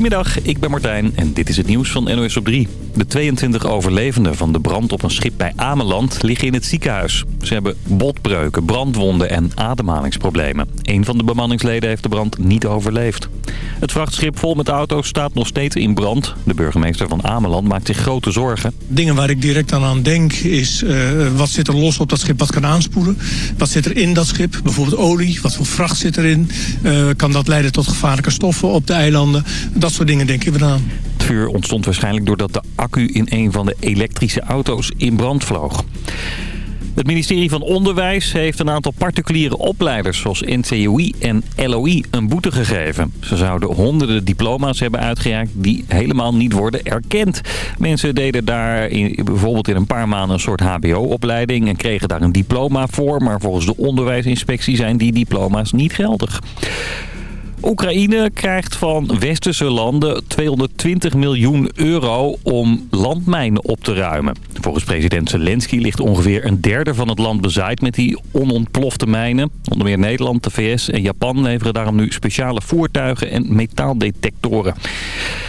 Goedemiddag, ik ben Martijn en dit is het nieuws van NOS op 3. De 22 overlevenden van de brand op een schip bij Ameland liggen in het ziekenhuis. Ze hebben botbreuken, brandwonden en ademhalingsproblemen. Een van de bemanningsleden heeft de brand niet overleefd. Het vrachtschip vol met auto's staat nog steeds in brand. De burgemeester van Ameland maakt zich grote zorgen. Dingen waar ik direct aan denk is uh, wat zit er los op dat schip wat kan aanspoelen? Wat zit er in dat schip? Bijvoorbeeld olie, wat voor vracht zit erin? Uh, kan dat leiden tot gevaarlijke stoffen op de eilanden? Dat soort dingen denken we aan. Het vuur ontstond waarschijnlijk doordat de accu in een van de elektrische auto's in brand vloog. Het ministerie van Onderwijs heeft een aantal particuliere opleiders zoals NCOI en LOI een boete gegeven. Ze zouden honderden diploma's hebben uitgereikt die helemaal niet worden erkend. Mensen deden daar in, bijvoorbeeld in een paar maanden een soort hbo-opleiding en kregen daar een diploma voor. Maar volgens de onderwijsinspectie zijn die diploma's niet geldig. Oekraïne krijgt van westerse landen 220 miljoen euro om landmijnen op te ruimen. Volgens president Zelensky ligt ongeveer een derde van het land bezaaid met die onontplofte mijnen. Onder meer Nederland, de VS en Japan leveren daarom nu speciale voertuigen en metaaldetectoren.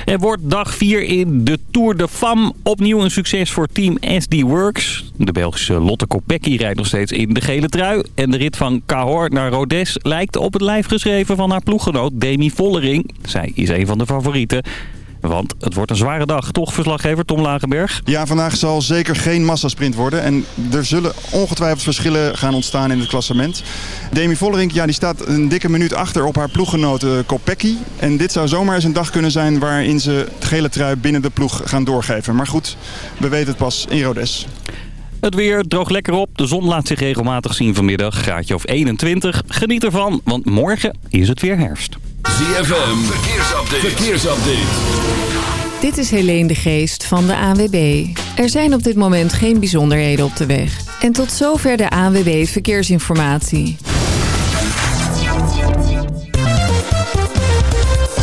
Er wordt dag 4 in de Tour de Femme opnieuw een succes voor team SD Works. De Belgische Lotte Kopecky rijdt nog steeds in de gele trui. En de rit van Cahors naar Rodez lijkt op het lijf geschreven van haar ploeggenoot Demi Vollering. Zij is een van de favorieten. Want het wordt een zware dag, toch verslaggever Tom Lagenberg? Ja, vandaag zal zeker geen massasprint worden. En er zullen ongetwijfeld verschillen gaan ontstaan in het klassement. Demi Vollering ja, die staat een dikke minuut achter op haar ploeggenote Kopecky. En dit zou zomaar eens een dag kunnen zijn waarin ze het gele trui binnen de ploeg gaan doorgeven. Maar goed, we weten het pas in Rodes. Het weer droog lekker op. De zon laat zich regelmatig zien vanmiddag. Graadje of 21. Geniet ervan, want morgen is het weer herfst. ZFM, verkeersupdate. verkeersupdate. Dit is Helene de Geest van de ANWB. Er zijn op dit moment geen bijzonderheden op de weg. En tot zover de ANWB Verkeersinformatie.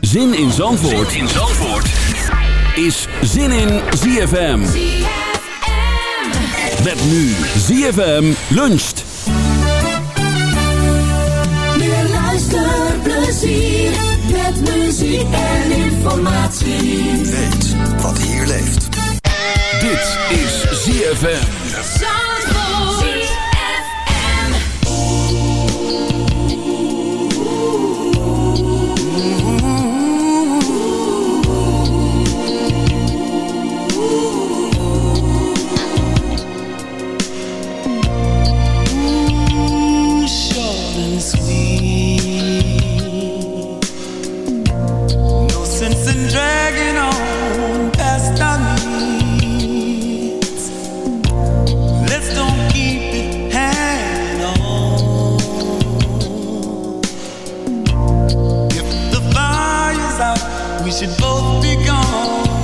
Zin in Zandvoort, zin in Zandvoort. is Zin in ZFM. ZFM. Met nu ZFM luncht. Meer luisterplezier met muziek en informatie. Weet wat hier leeft. Dit is ZFM. should both be gone.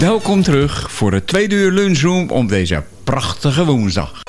Welkom terug voor de tweede uur lunchroom op deze prachtige woensdag.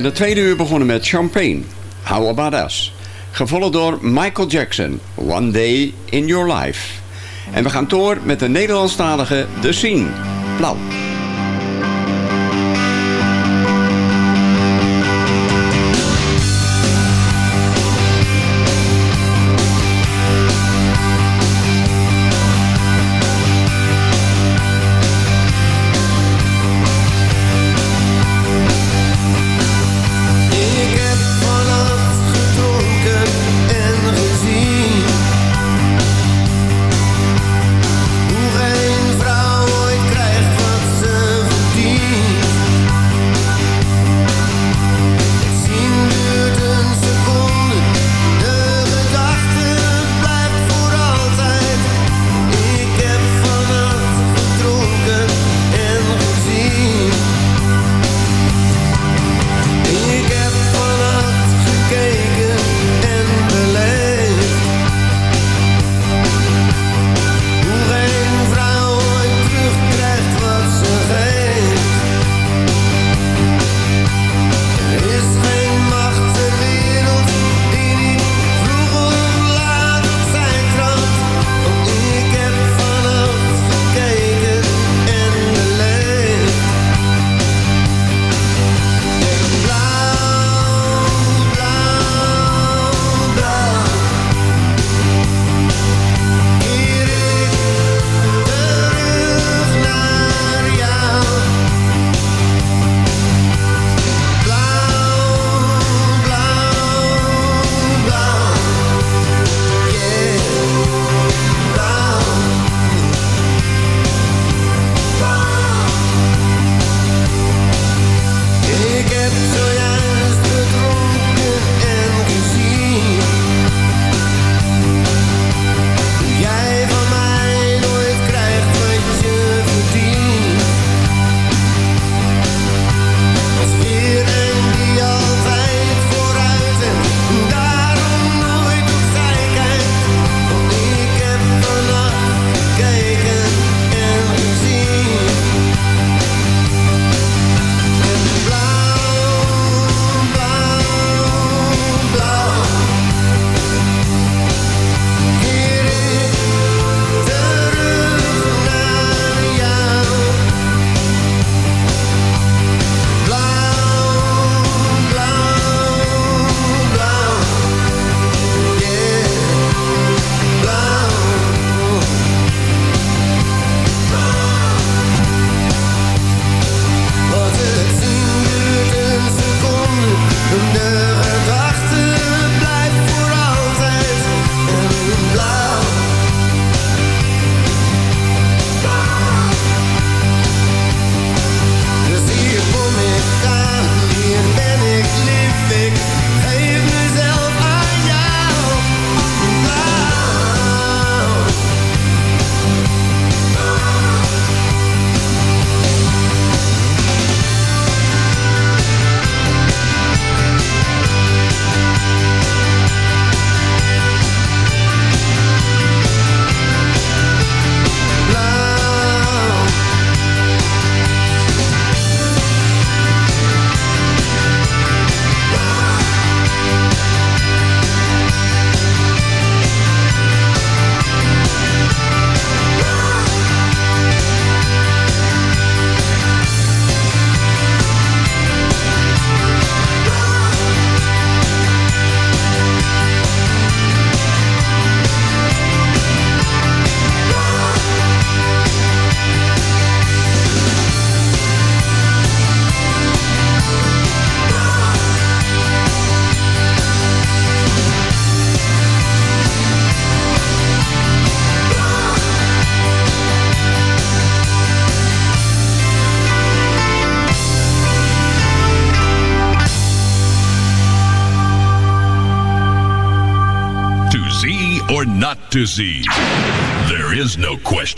In het tweede uur begonnen met Champagne, How About Us. Gevolgd door Michael Jackson, One Day in Your Life. En we gaan door met de Nederlandstalige The Scene, Blauw.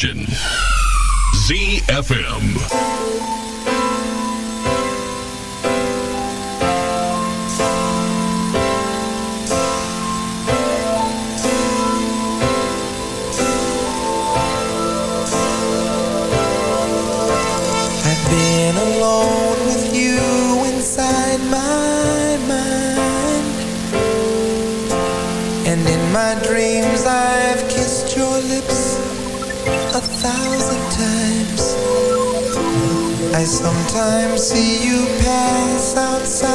question. ZFM. outside.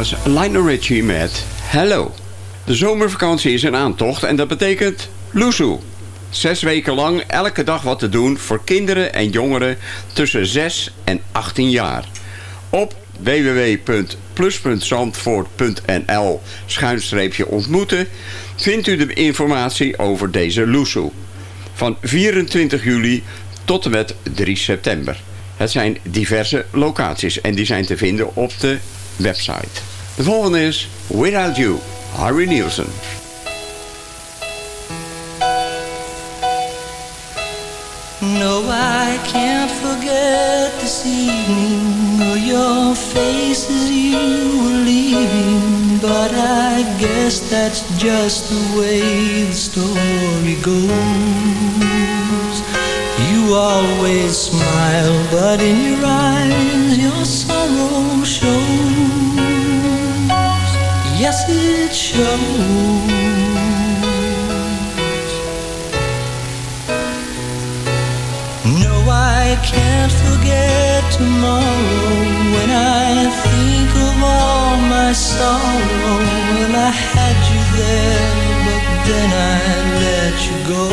was Lionel Richie met hallo. De zomervakantie is een aantocht en dat betekent Loesoe. Zes weken lang elke dag wat te doen voor kinderen en jongeren tussen 6 en 18 jaar. Op www.plus.zandvoort.nl ontmoeten vindt u de informatie over deze Loesoe. Van 24 juli tot en met 3 september. Het zijn diverse locaties en die zijn te vinden op de website. De volgende is Without You, Harry Nielsen. No, I can't forget this evening or your faces. you were leaving But I guess that's just the way the story goes You always smile, but in your eyes your sorrow shows Yes, it shows. No, I can't forget tomorrow when I think of all my sorrow. Well, I had you there, but then I let you go.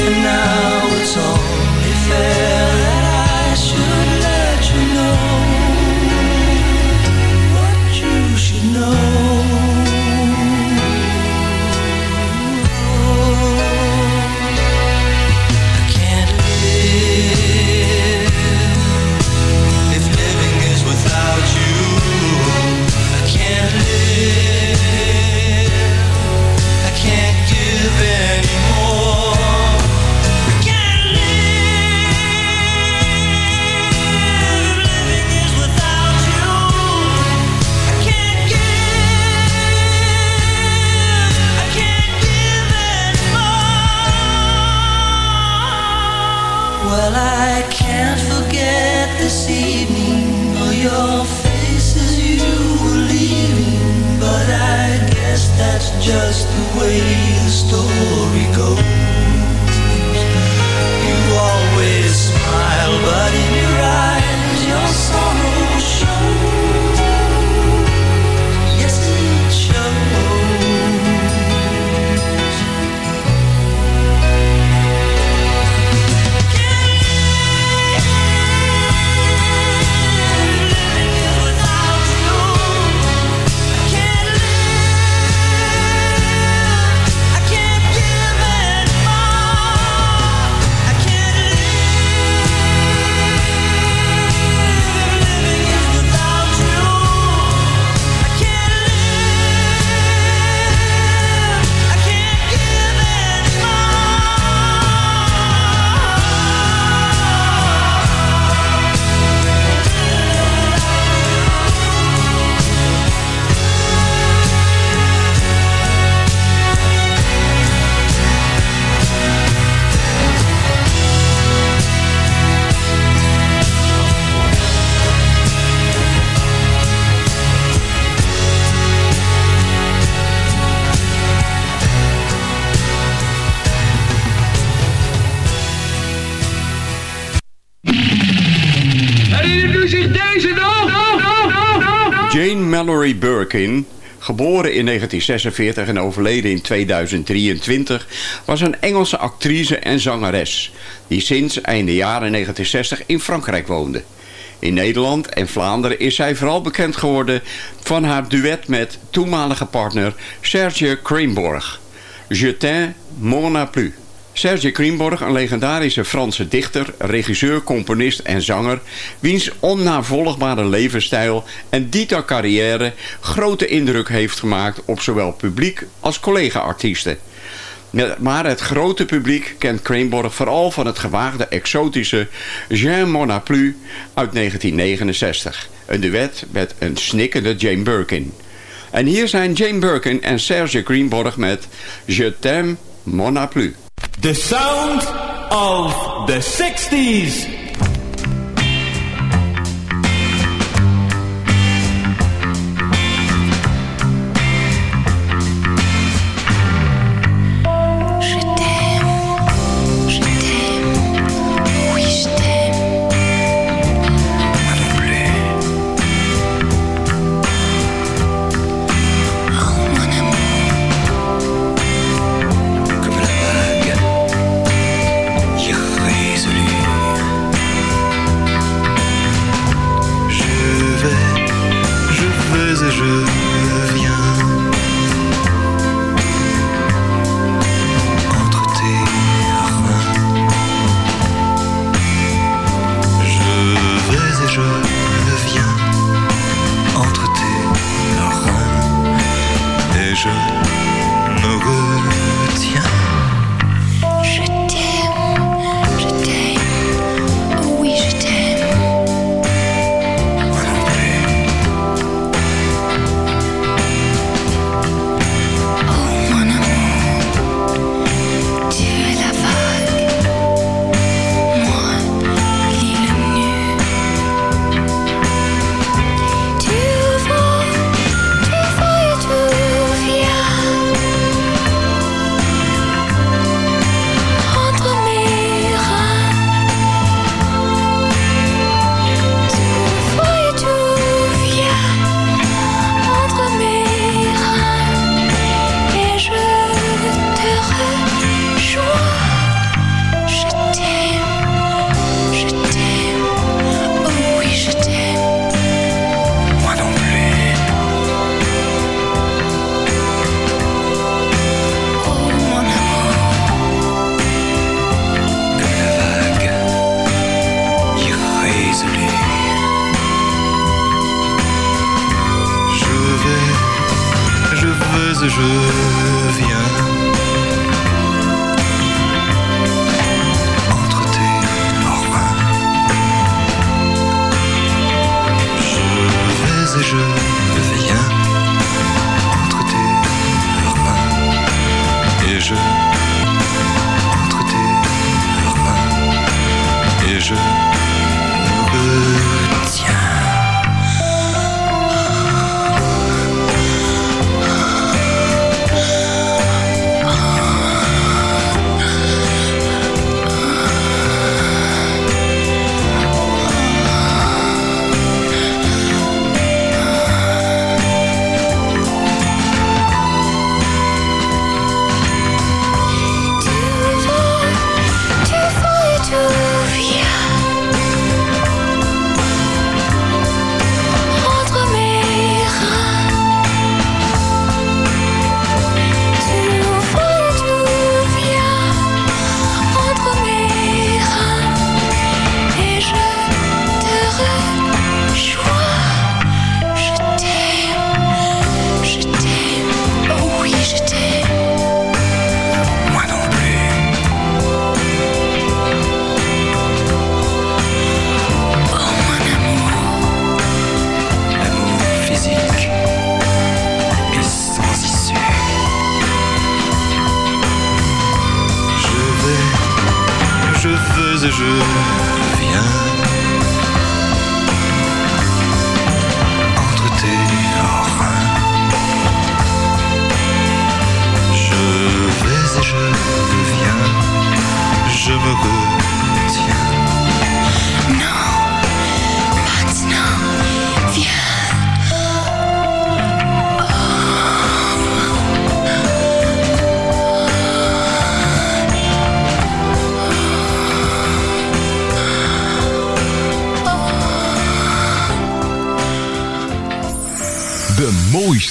And now it's only fair your face as you were leaving, but I guess that's just the way the story goes. You always smile, but in 1946 en overleden in 2023, was een Engelse actrice en zangeres die sinds einde jaren 1960 in Frankrijk woonde. In Nederland en Vlaanderen is zij vooral bekend geworden van haar duet met toenmalige partner Serge Krainborg. Je t'aime, mon a plu. Serge Kriemborg, een legendarische Franse dichter, regisseur, componist en zanger... wiens onnavolgbare levensstijl en dita carrière grote indruk heeft gemaakt op zowel publiek als collega-artiesten. Maar het grote publiek kent Krainborg vooral van het gewaagde exotische Jean Mon a Plu uit 1969. Een duet met een snikkende Jane Birkin. En hier zijn Jane Birkin en Serge Greenborg met Je t'aime, mon a plu. The sound of the 60s.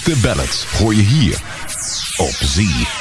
De ballads hoor je hier op Zie.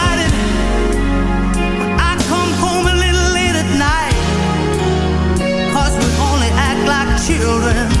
children.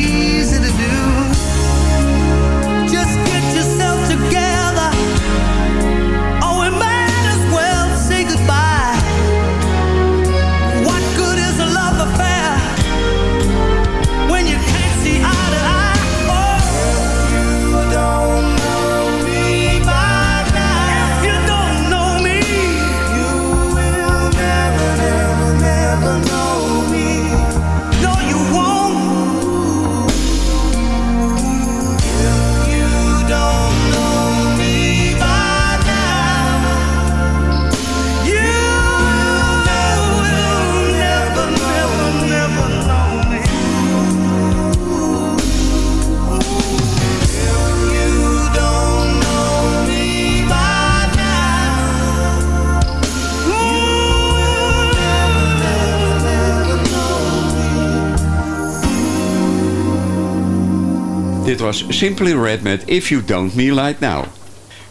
Simply Red met If You Don't Me Like Now.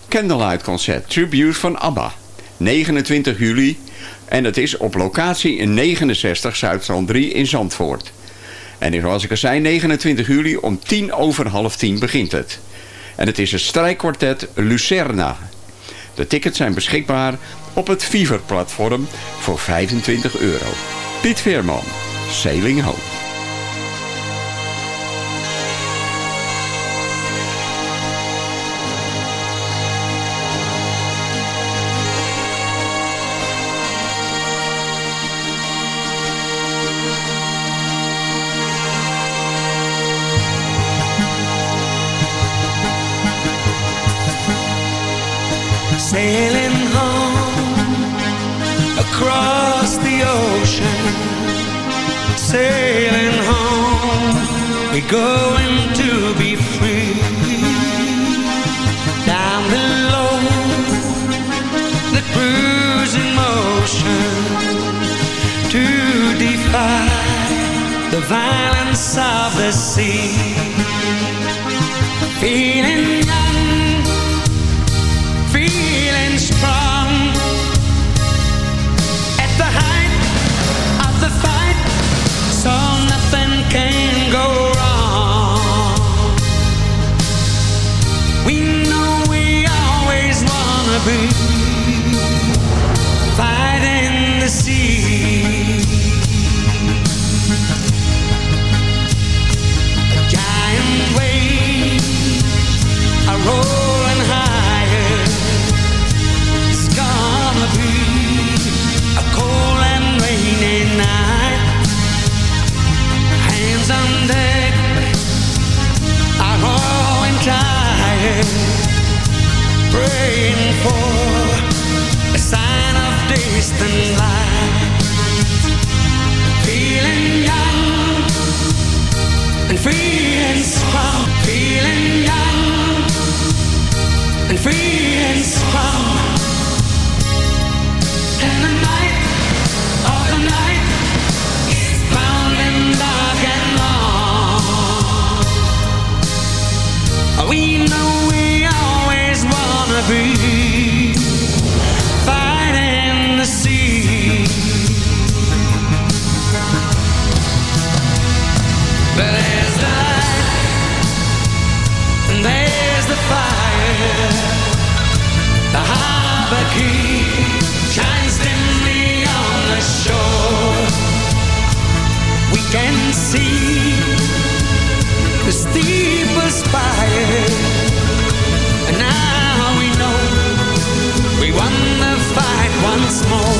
Candlelight Concert Tribute van ABBA. 29 juli. En het is op locatie in 69 Zuidstrand 3 in Zandvoort. En zoals ik al zei, 29 juli om tien over half tien begint het. En het is een strijkkwartet Lucerna. De tickets zijn beschikbaar op het Fever-platform voor 25 euro. Piet Veerman, Sailing Home. Sailing home, we're going to be free. Down below, the cruising motion to defy the violence of the sea. Feeling praying for a sign of distant light. Feeling young fighting the sea. But there's the light and there's the fire. The harbor key shines dimly on the shore. We can see the steeple spire. Once.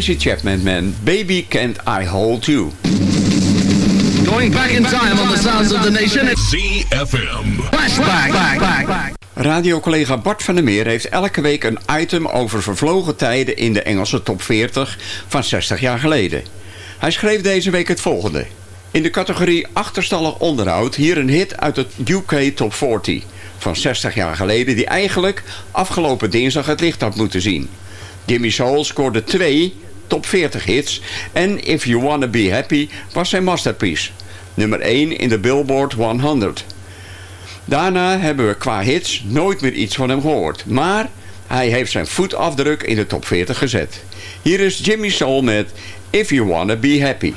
Tracy Chapman Man. Baby Can't I Hold You. Going back in time on the sounds of the nation. ZFM. Flashback. Back, back, back. Radiocollega Bart van der Meer heeft elke week een item over vervlogen tijden in de Engelse top 40 van 60 jaar geleden. Hij schreef deze week het volgende. In de categorie achterstallig onderhoud hier een hit uit het UK Top 40 van 60 jaar geleden die eigenlijk afgelopen dinsdag het licht had moeten zien. Jimmy Soul scoorde twee top 40 hits en If You Wanna Be Happy was zijn masterpiece. Nummer 1 in de Billboard 100. Daarna hebben we qua hits nooit meer iets van hem gehoord. Maar hij heeft zijn voetafdruk in de top 40 gezet. Hier is Jimmy Soul met If You Wanna Be Happy.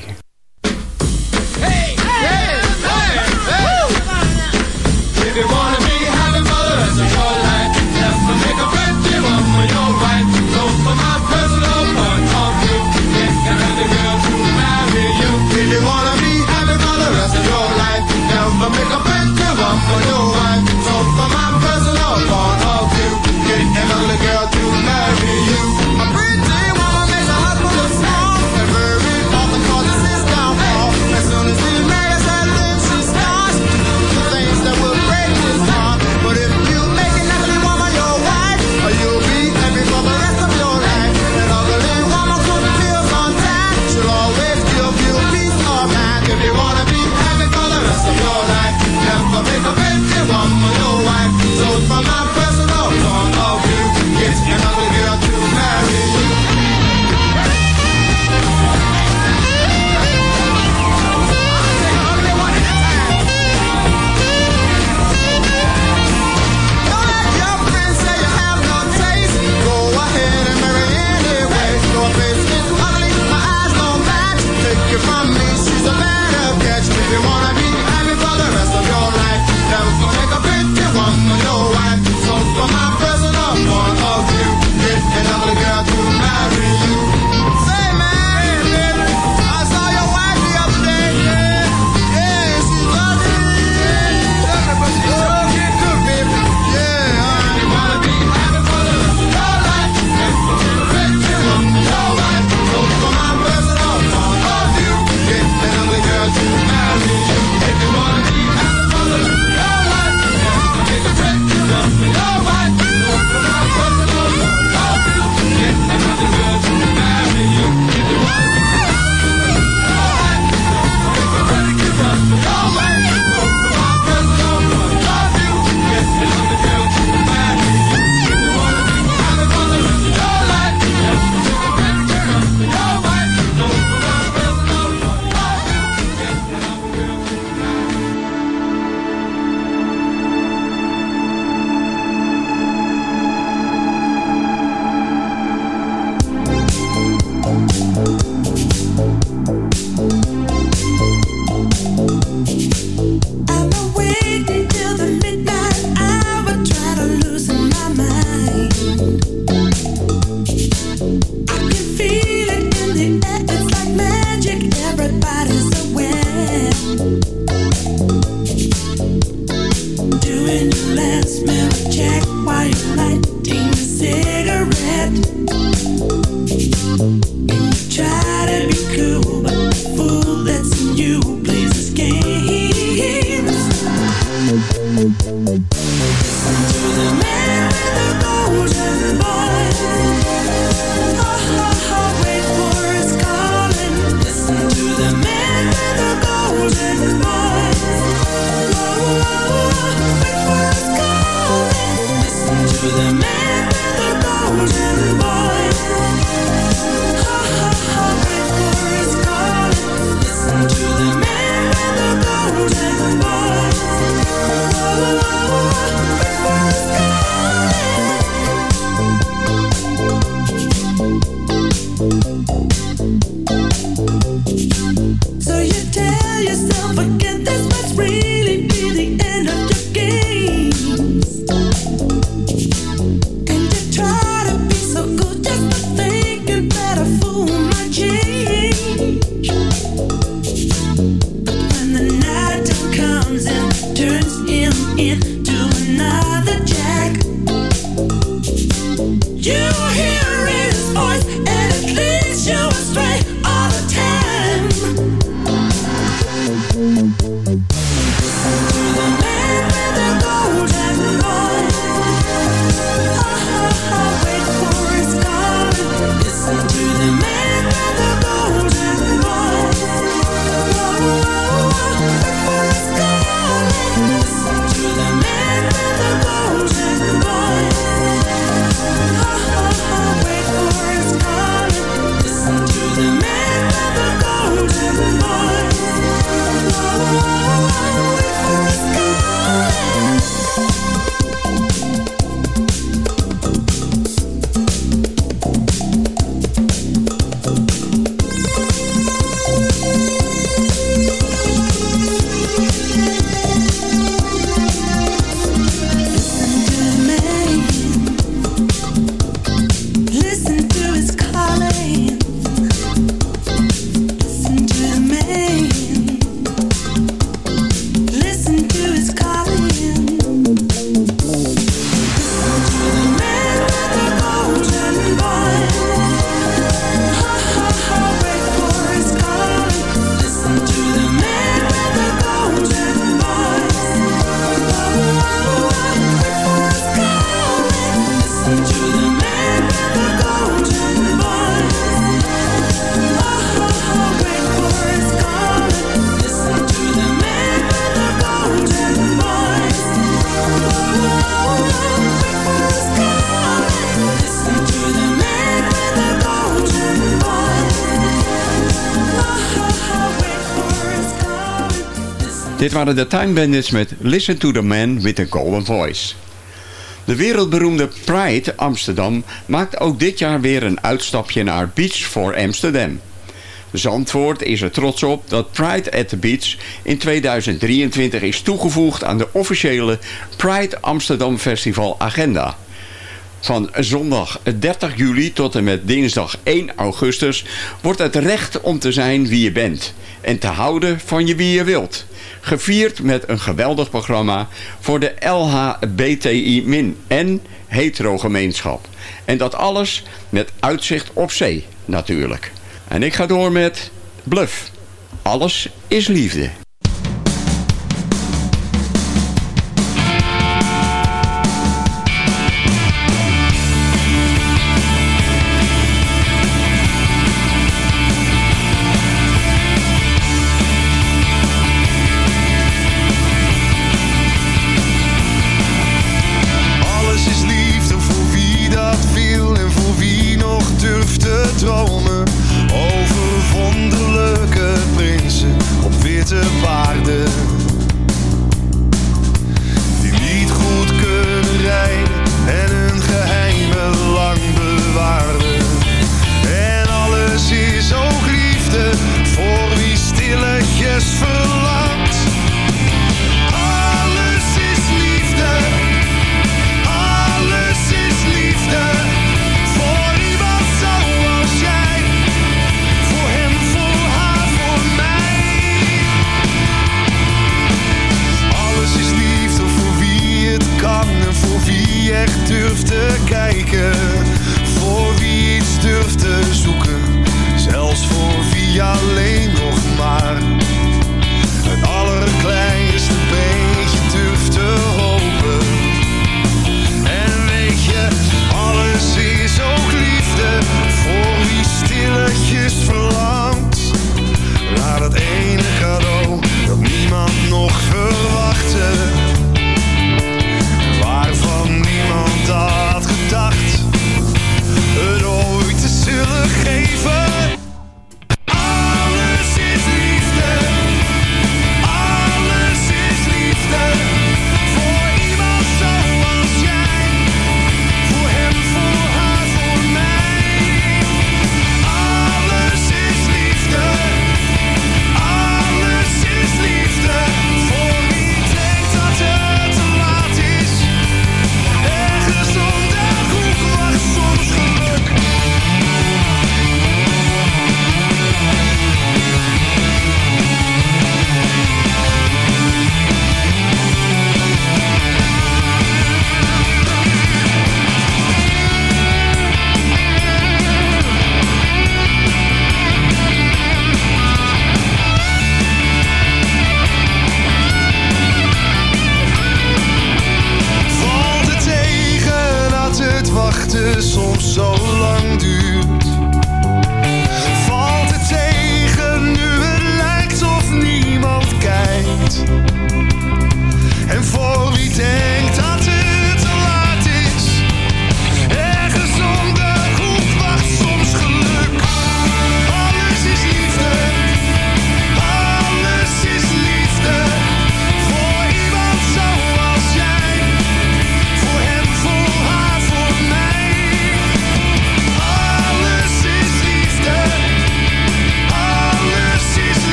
Dit waren de Time Bandits met Listen to the Man with the Golden Voice. De wereldberoemde Pride Amsterdam maakt ook dit jaar weer een uitstapje naar Beach for Amsterdam. Zandvoort is er trots op dat Pride at the Beach in 2023 is toegevoegd aan de officiële Pride Amsterdam Festival agenda. Van zondag 30 juli tot en met dinsdag 1 augustus wordt het recht om te zijn wie je bent en te houden van je wie je wilt. Gevierd met een geweldig programma voor de LHBTI- en hetero-gemeenschap. En dat alles met uitzicht op zee natuurlijk. En ik ga door met Bluff. Alles is liefde. vardı.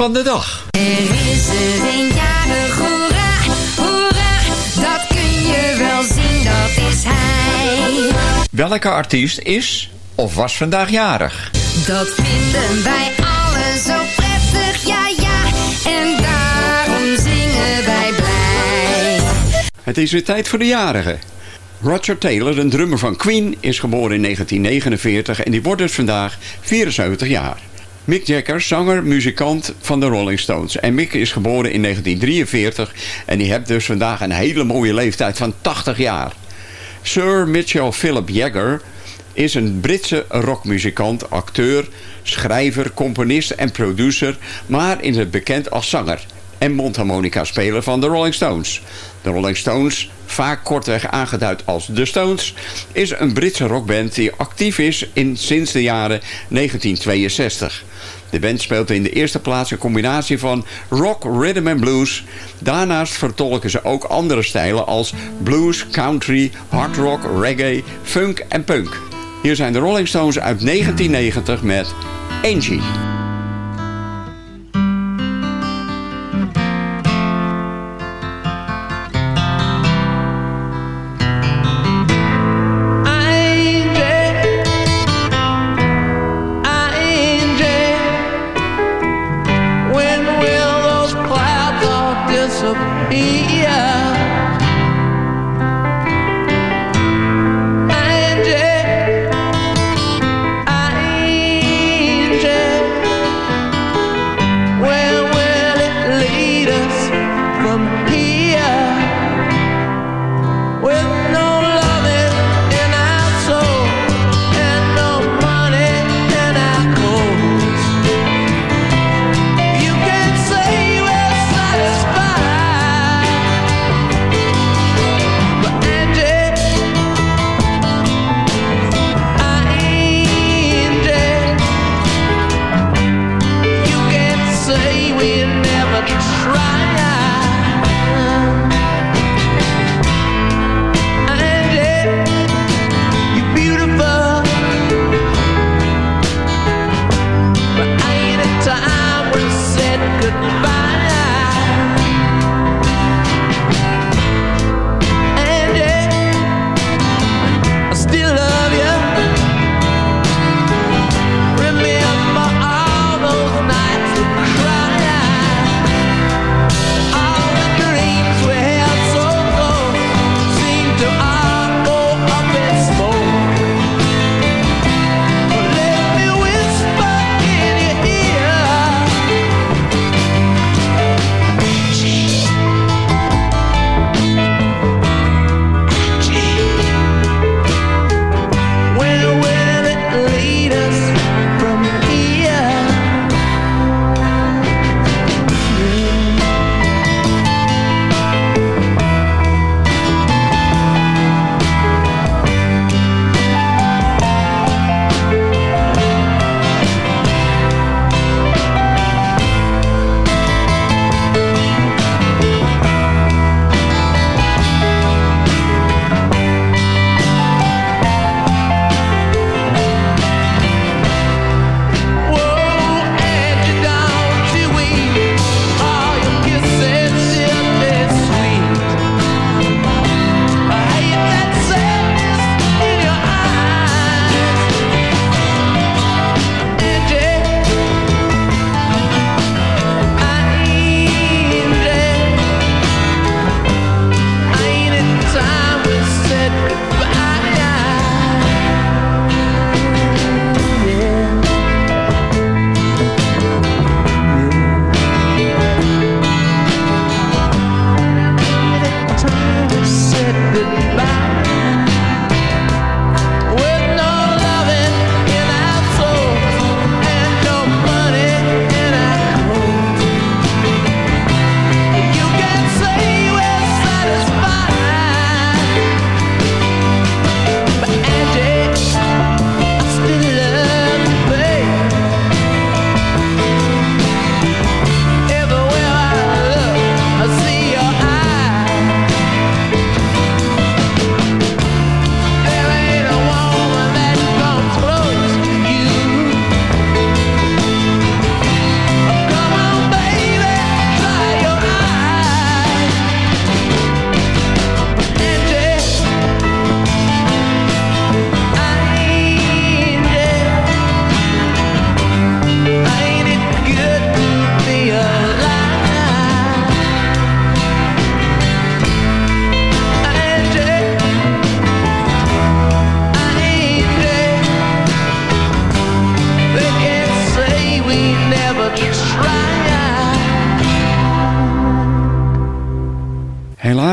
Van de dag. Er is er een jarig, hoera, hoera, dat kun je wel zien, dat is hij. Welke artiest is of was vandaag jarig? Dat vinden wij allen zo prettig, ja ja, en daarom zingen wij blij. Het is weer tijd voor de jarigen. Roger Taylor, een drummer van Queen, is geboren in 1949 en die wordt dus vandaag 74 jaar. Mick Jagger, zanger, muzikant van de Rolling Stones. En Mick is geboren in 1943 en die heeft dus vandaag een hele mooie leeftijd van 80 jaar. Sir Mitchell Philip Jagger is een Britse rockmuzikant, acteur, schrijver, componist en producer, maar is het bekend als zanger en mondharmonica-speler van de Rolling Stones. De Rolling Stones vaak kortweg aangeduid als The Stones, is een Britse rockband die actief is in, sinds de jaren 1962. De band speelt in de eerste plaats een combinatie van rock, rhythm en blues. Daarnaast vertolken ze ook andere stijlen als blues, country, hard rock, reggae, funk en punk. Hier zijn de Rolling Stones uit 1990 met Angie.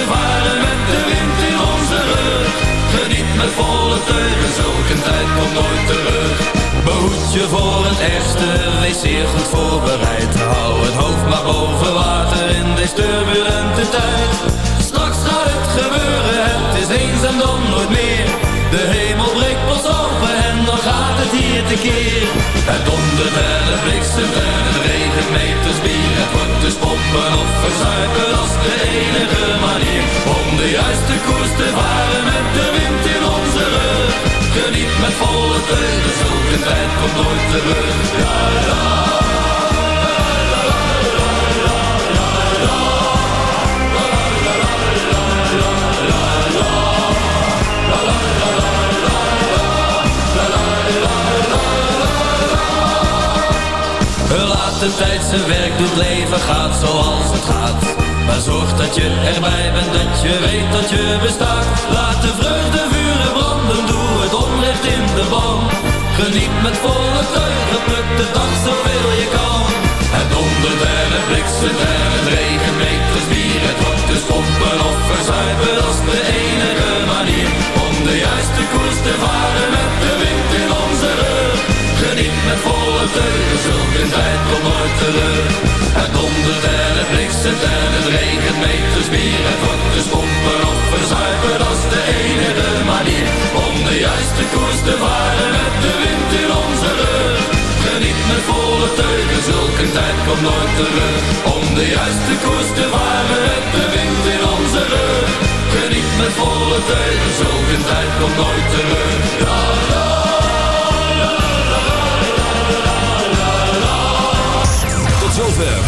Te varen met de wind in onze rug. Geniet met volle teugen, zulke tijd komt nooit terug. Behoed je voor het ergste, wees zeer goed voorbereid. Hou het hoofd maar boven water in deze turbulente tijd. Straks gaat het gebeuren, het is eens en dan nooit meer. De hemel breekt pas open en dan gaat het hier tekeer. Het dondert en het bliksemt en het meters bier. Het wordt dus pompen of verzuipen, de enige manier. Om de juiste koers te varen met de wind in onze rug. Geniet met volle teugen, zulke tijd komt nooit terug. Ja, ja. Laat de tijd zijn werk doet, leven gaat zoals het gaat. Maar zorg dat je erbij bent, dat je weet dat je bestaat. Laat de vreugde vuren branden, doe het onrecht in de ban. Geniet met volle teugen, pluk de dag zoveel je kan. Het dondert en het bliksemt en het regent meters bier. Het wordt dus pompen of verzuipen, dat de enige manier. Om de juiste koers te varen met de wind. Geniet met volle teugen, zulke tijd komt nooit terug. Het dondert en het bliksemt en het regent meters bier. Wordt dus pompen of verzuipen, dat de enige manier. Om de juiste koers te varen met de wind in onze rug. Geniet met volle teugen, zulke tijd komt nooit terug. Om de juiste koers te varen met de wind in onze rug. Geniet met volle teugen, zulke tijd komt nooit terug. Ja, ja.